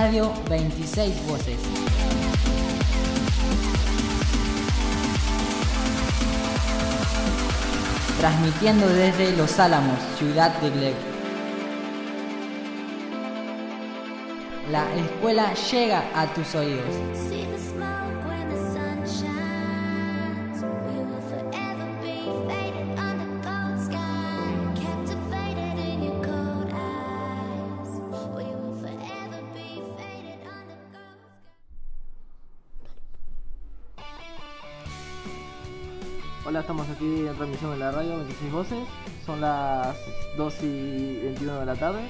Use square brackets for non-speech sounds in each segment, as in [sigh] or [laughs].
Radio 26 Voces. Transmitiendo desde Los Álamos, ciudad de Gleg. La escuela llega a tus oídos. Hola, estamos aquí en transmisión de la radio 26 Voces. Son las 2 y 21 de la tarde.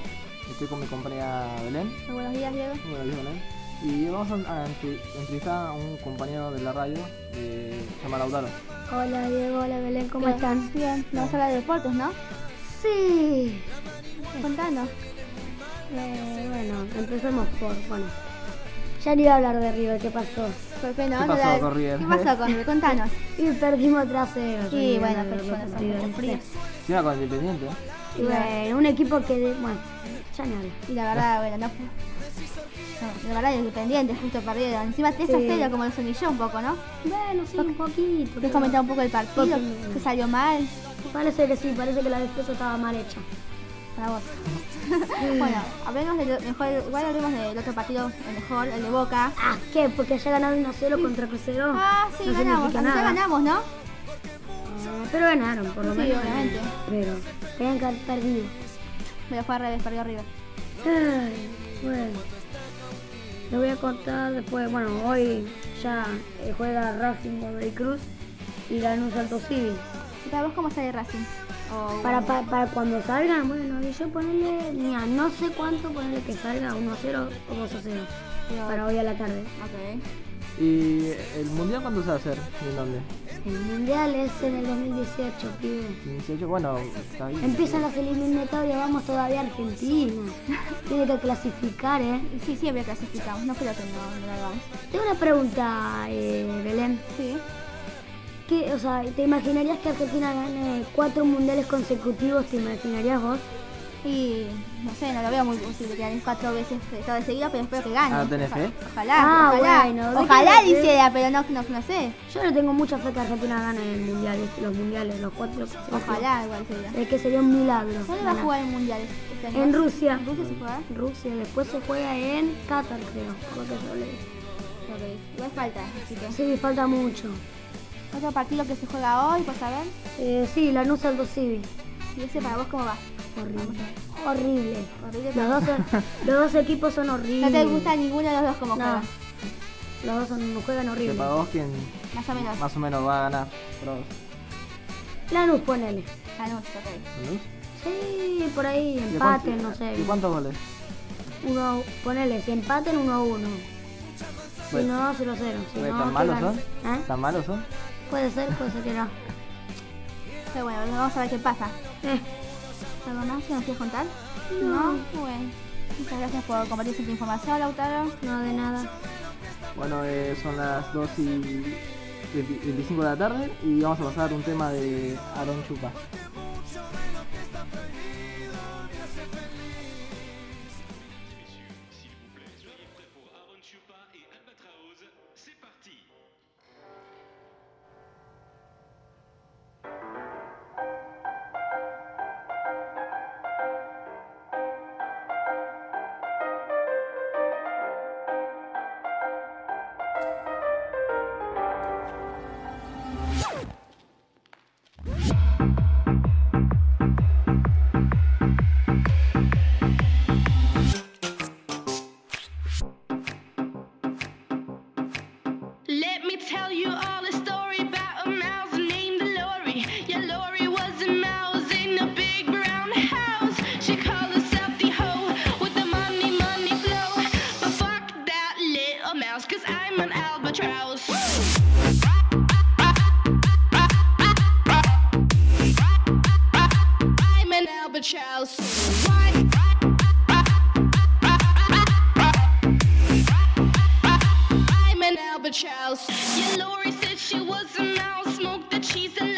Estoy con mi compañera Belén. Muy buenos días, Diego. Muy buenos días, Belén. Y vamos a, a entre- entrevistar a un compañero de la radio, eh, se llama Lautaro. Hola Diego, hola Belén, ¿cómo ¿Qué? están? Bien, nos vas a hablar de deportes, ¿no? Sí. Contanos. Eh, bueno, empecemos por, bueno. Ya ni iba a hablar de River, ¿qué pasó? ¿Por qué no? ¿Qué No pasó con River? ¿Qué pasó con River? Contanos. [laughs] Y perdimos trasero. Sí, bueno, frías. Sí, era con Independiente. Y bueno, un equipo que, de- bueno, ya ni hablo. Y la verdad, bueno, no fue. No, la verdad, independiente, justo perdieron. Encima 3 a Sí. 0, como los humilló un poco, ¿no? Bueno, sí, un poquito. ¿Quieres pero comentar un poco el partido? Porque- ¿Qué salió mal? Parece que sí, parece que la defensa estaba mal hecha. Para vos. [laughs] bueno, hablemos del mejor. Igual hablemos del otro partido, el mejor, el de Boca. Ah, ¿qué? Porque haya ganado 1 a 0 contra Crucero. Ah, sí, no ganamos. nada. ganamos, ¿no? Ah, pero ganaron, por lo Sí, menos. obviamente. Pero tenían que haber perdido. Pero fue al revés, perdió. Ay, bueno. Les voy a contar después, bueno, hoy ya eh, juega Racing de Cruz y Lanús Alto Civil. ¿Y para vos cómo sale Racing? O- Para, para, para cuando salgan, bueno, y yo ponerle, mira, no sé cuánto ponerle que salga, 1 a 0 o 2 a 0, Pero- para hoy a la tarde. Ok. ¿Y el mundial cuándo se va a hacer? ¿Y en dónde? El mundial es en el 2018, pibe. 18, bueno, está bien. Empiezan las eliminatorias, vamos todavía a Argentina. [laughs] Tiene que clasificar, ¿eh? Y Sí, siempre clasificamos. No creo que no, no lo hagamos. Tengo una pregunta, eh, Belén. Sí. ¿Qué, o sea, ¿te imaginarías que Argentina gane cuatro mundiales consecutivos? ¿Te imaginarías vos? Y no sé, no lo veo muy posible que ganen cuatro veces todo de seguida, pero espero que gane. Ah, ¿tenés fe? Ojalá, Ah, ojalá. bueno, ¿de ojalá hiciera, pero no, no, no sé. Yo no tengo mucha fe que Argentina gane el mundial, los mundiales, los cuatro. Ojalá igual sería. Es que sería un milagro. ¿Dónde va a jugar el mundial este año? En Rusia. ¿En Rusia se juega? Rusia, después se juega en Qatar, creo. lo que yo leí. Ok, igual falta, así que. Sí, falta mucho. Otro partido que se juega hoy, pues a ver. Eh, sí, Lanús Alto Civil. ¿Y ese para vos cómo va? Horrible. Horrible. Horrible. Los dos, [laughs] los dos equipos son horribles. No te gusta ninguno de los dos como No. juega. Los dos son, juegan horrible. para vos, ¿quién Más o menos. más o menos va a ganar? ¿Para vos? Lanús, ponele. Lanús, ok. ¿Luz? Sí, por ahí ¿Y empaten, cuánto- no sé. ¿Y cuántos goles? Uno, ponele, si empaten 1 a 1. Si Bueno. no, 0 a 0. Si Porque no, ¿Tan malos son? ¿Eh? ¿Tan malos son? Puede ser, puede ser que no. Pero bueno, vamos a ver qué pasa. Eh, ¿Algo más que nos quieres contar? No. Bueno. Muchas gracias por compartir tu información, Lautaro. no de nada. Bueno, eh, son las 2 y 20 25 de la tarde y vamos a pasar un tema de Aaron Chupa. tell you all. house. Yeah, Lori said she was a mouse. Smoked the cheese and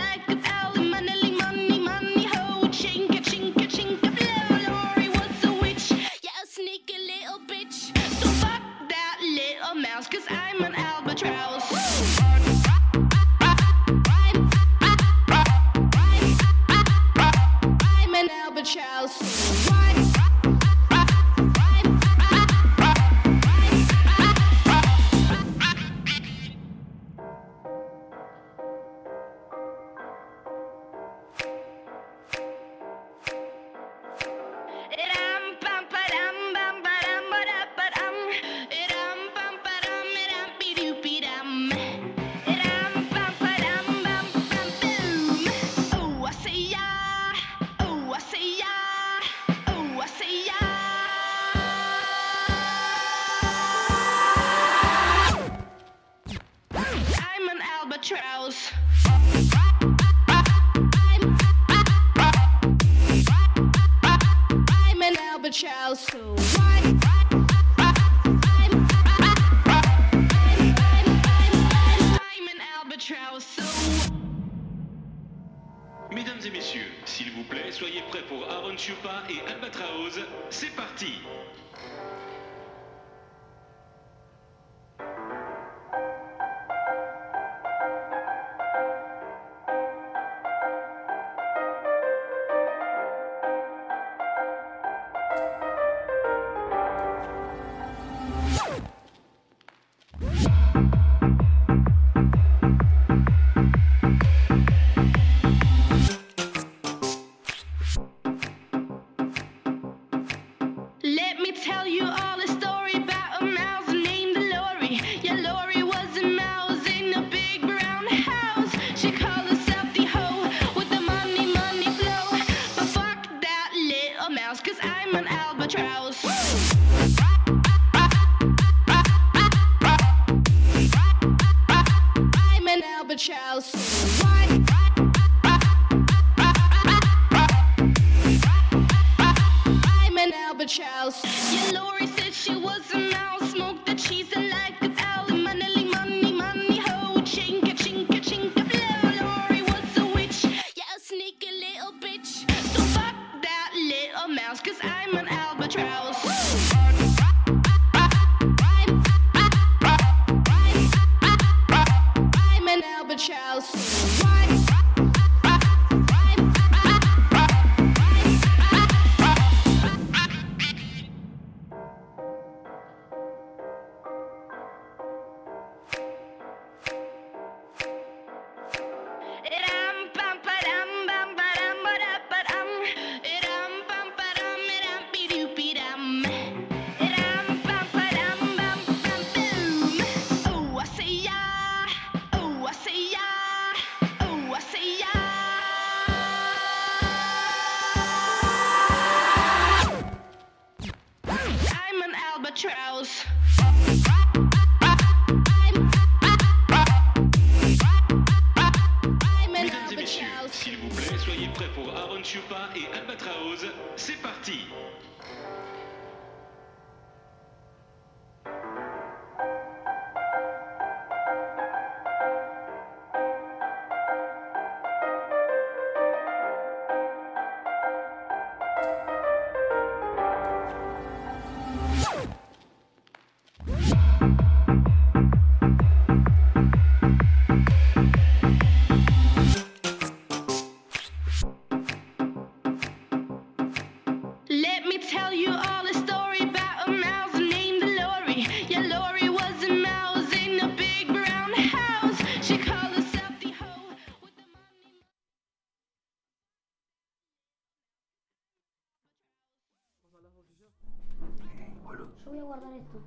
Voy a guardar esto.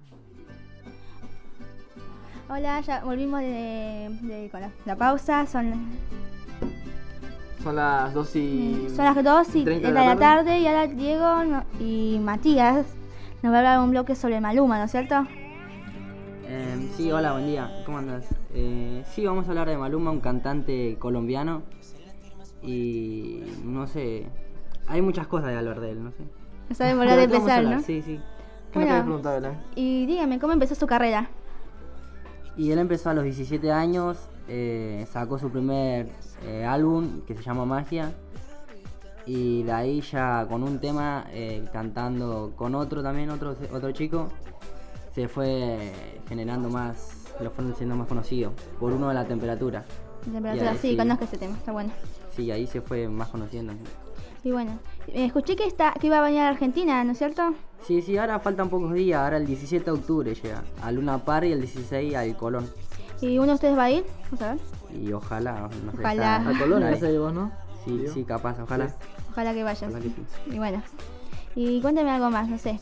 Hola, ya volvimos de, de- con la, la pausa. Son, Son las 2 y. son las 2 y 30 de la tarde y ahora Diego no- y Matías nos va a hablar un bloque sobre Maluma, ¿no es cierto? Eh, sí, hola, buen día. ¿Cómo andas? Eh, sí, vamos a hablar de Maluma, un cantante colombiano. Y no sé, hay muchas cosas de hablar de él, no sé. No sabemos hablar de ¿Qué vamos a empezar, hablar? ¿no? Sí, sí. ¿Qué me Bueno. querés preguntar, Belén? Y dígame, ¿cómo empezó su carrera? Y él empezó a los 17 años, eh, sacó su primer eh, álbum que se llama Magia. Y de ahí ya con un tema, eh, cantando con otro también, otro, otro chico, se fue generando más, lo fueron siendo más conocidos por uno de la temperatura. Temperatura, ahí sí, sí. conozco ese tema, está bueno. Sí, ahí se fue más conociendo. Y bueno, eh, escuché que, está, que iba a venir a Argentina, ¿no es cierto? Sí, sí, ahora faltan pocos días, ahora el 17 de octubre llega, a Luna Par y el 16 al Colón. ¿Y uno de ustedes va a ir? Vamos a ver. Y ojalá, no sé. Ojalá. está- A Colón, esa de vos, ¿no? Sí, Digo. sí, capaz, ojalá. Ojalá que vayas. Ojalá que sí. Y bueno. Y cuéntenme algo más, no sé.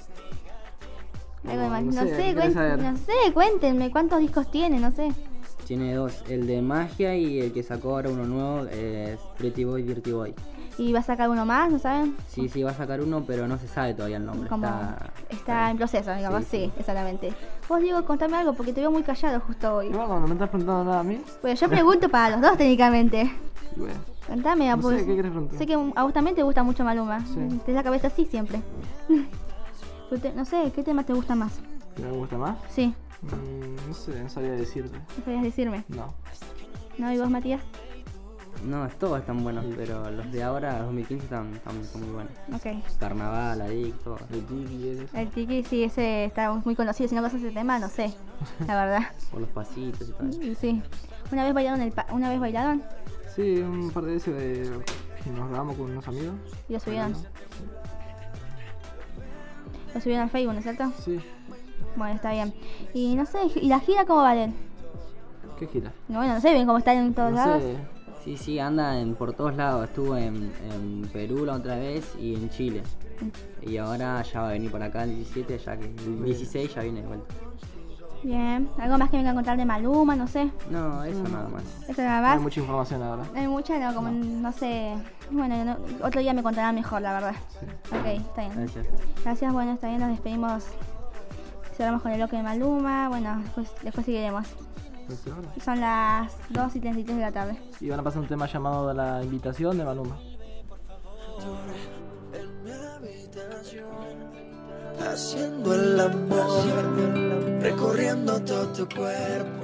Algo No, más. no No, sé, sé, ¿qué querés cuen- saber? no sé, cuéntenme cuántos discos tiene, no sé. Tiene dos, el de magia y el que sacó ahora uno nuevo es Pretty Boy, Dirty Boy. ¿Y va a sacar uno más, no saben? Sí, sí, va a sacar uno, pero no se sabe todavía el nombre. Como Está, está en proceso, digamos, sí, Sí, sí. exactamente. Vos, Diego, contame algo porque te veo muy callado justo hoy. Igual cuando no me estás preguntando nada a mí, Pues yo pregunto para los dos técnicamente. [laughs] bueno. Contame, No pues, sé, ¿qué querés preguntar? sé que a vos también te gusta mucho Maluma. Sí. Tenés la cabeza así siempre. [laughs] Te- no sé, ¿qué tema te gusta más? ¿Qué me gusta más? Sí, Mm, no sé, no sabía decirte. no sabías decirme. No. ¿No? ¿Y vos, Matías? No, todos están buenos, pero los de ahora, 2015, están, están muy buenos. Ok. Carnaval, Adicto. El Tiki ese. El Tiki, sí, ese está muy conocido. Si no conoces ese tema, no sé. La verdad. [laughs] Por los pasitos y. Y Sí. Una vez bailaron el pa- una vez bailaron Sí, un par de veces de... nos grabamos con unos amigos. y lo subieron. Lo subieron al Facebook, ¿no es cierto? Sí. Bueno, está bien. Y no sé, ¿y la gira cómo va él? ¿Qué gira? No, bueno, no sé bien cómo está en todos No lados. sé. Sí, sí, anda en, por todos lados. Estuvo en, en Perú la otra vez y en Chile. Y ahora ya va a venir por acá el 17, ya que el 16 ya viene de vuelta. Bien. ¿Algo más que venga a contar de Maluma? No sé. No, eso nada más. Eso nada No hay más. mucha información ahora. Hay mucha, no, como no sé. Bueno, no- otro día me contarán mejor, la verdad. Ok, está bien. Gracias. Gracias, bueno, está bien, nos despedimos. Cerramos con el bloque de Maluma. Bueno, después, después seguiremos. Son las 2 y 33 de la tarde. Y van a pasar un tema llamado La Invitación de Maluma. haciendo el amor, recorriendo todo tu cuerpo,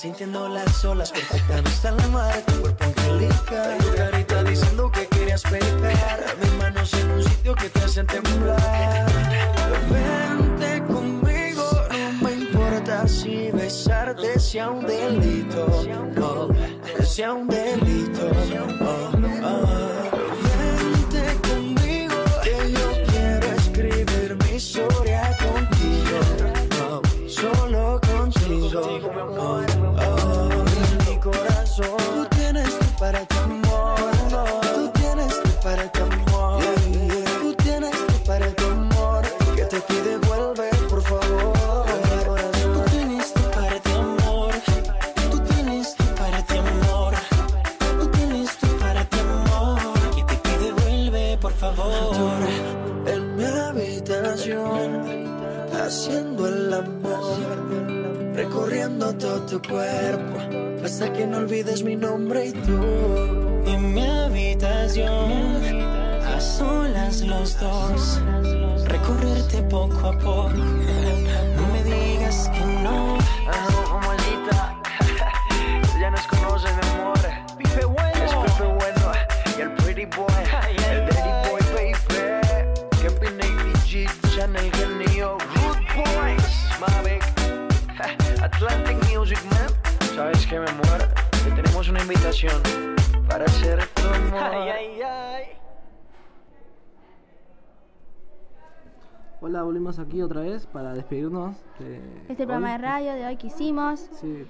sintiendo las olas, perfecta vista la mar, tu cuerpo angelical. Tu carita diciendo que querías pecar, mis manos en un sitio que te hacen temblar. Vente conmigo, no me importa si besarte sea un delito, En mi habitación, haciendo el amor, recorriendo todo tu cuerpo, hasta que no olvides mi nombre y tú. En mi habitación, a solas los dos, recorrerte poco a poco. No me digas que no. Genio, Root Boys, Mavic, [laughs] Atlantic Music Man. ¿Sabes qué, mi amor? Que tenemos una invitación para hacer tu amor. Ay, ay, ay. Hola, volvimos aquí otra vez para despedirnos. de Este programa de radio de hoy que hicimos. Sí,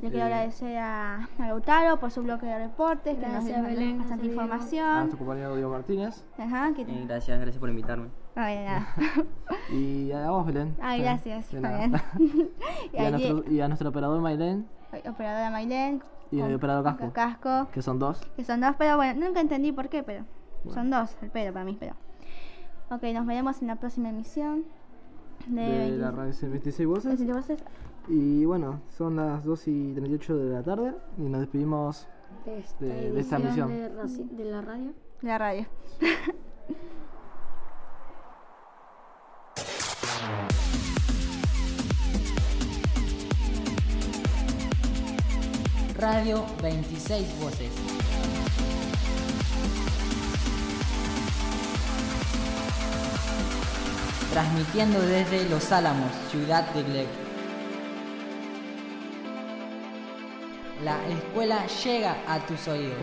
Le quiero Eh. agradecer a, a Lautaro por su bloque de reportes, que nos dio bastante Diego. A información. nuestro compañero Diego Martínez. Ajá, que Eh, gracias, gracias por invitarme. No, de nada. [laughs] Y a vos, Belén. Ay, También. gracias. [laughs] [laughs] Y, a nuestro, y a nuestro operador Mailén operadora Mailén. y el operador Casco. Casco. Que son dos. Que son dos, pero bueno, nunca entendí por qué, pero son dos el pelo para mí, pero. Ok, nos veremos en la próxima emisión de, De 20 la radio 26 voces. 26 voces Y bueno, son las 2 y 38 de la tarde. Y nos despedimos De esta, de- de esta emisión. de, de la radio. de la radio. Radio 26 Voces. Transmitiendo desde Los Álamos, ciudad de Gleg. La escuela llega a tus oídos.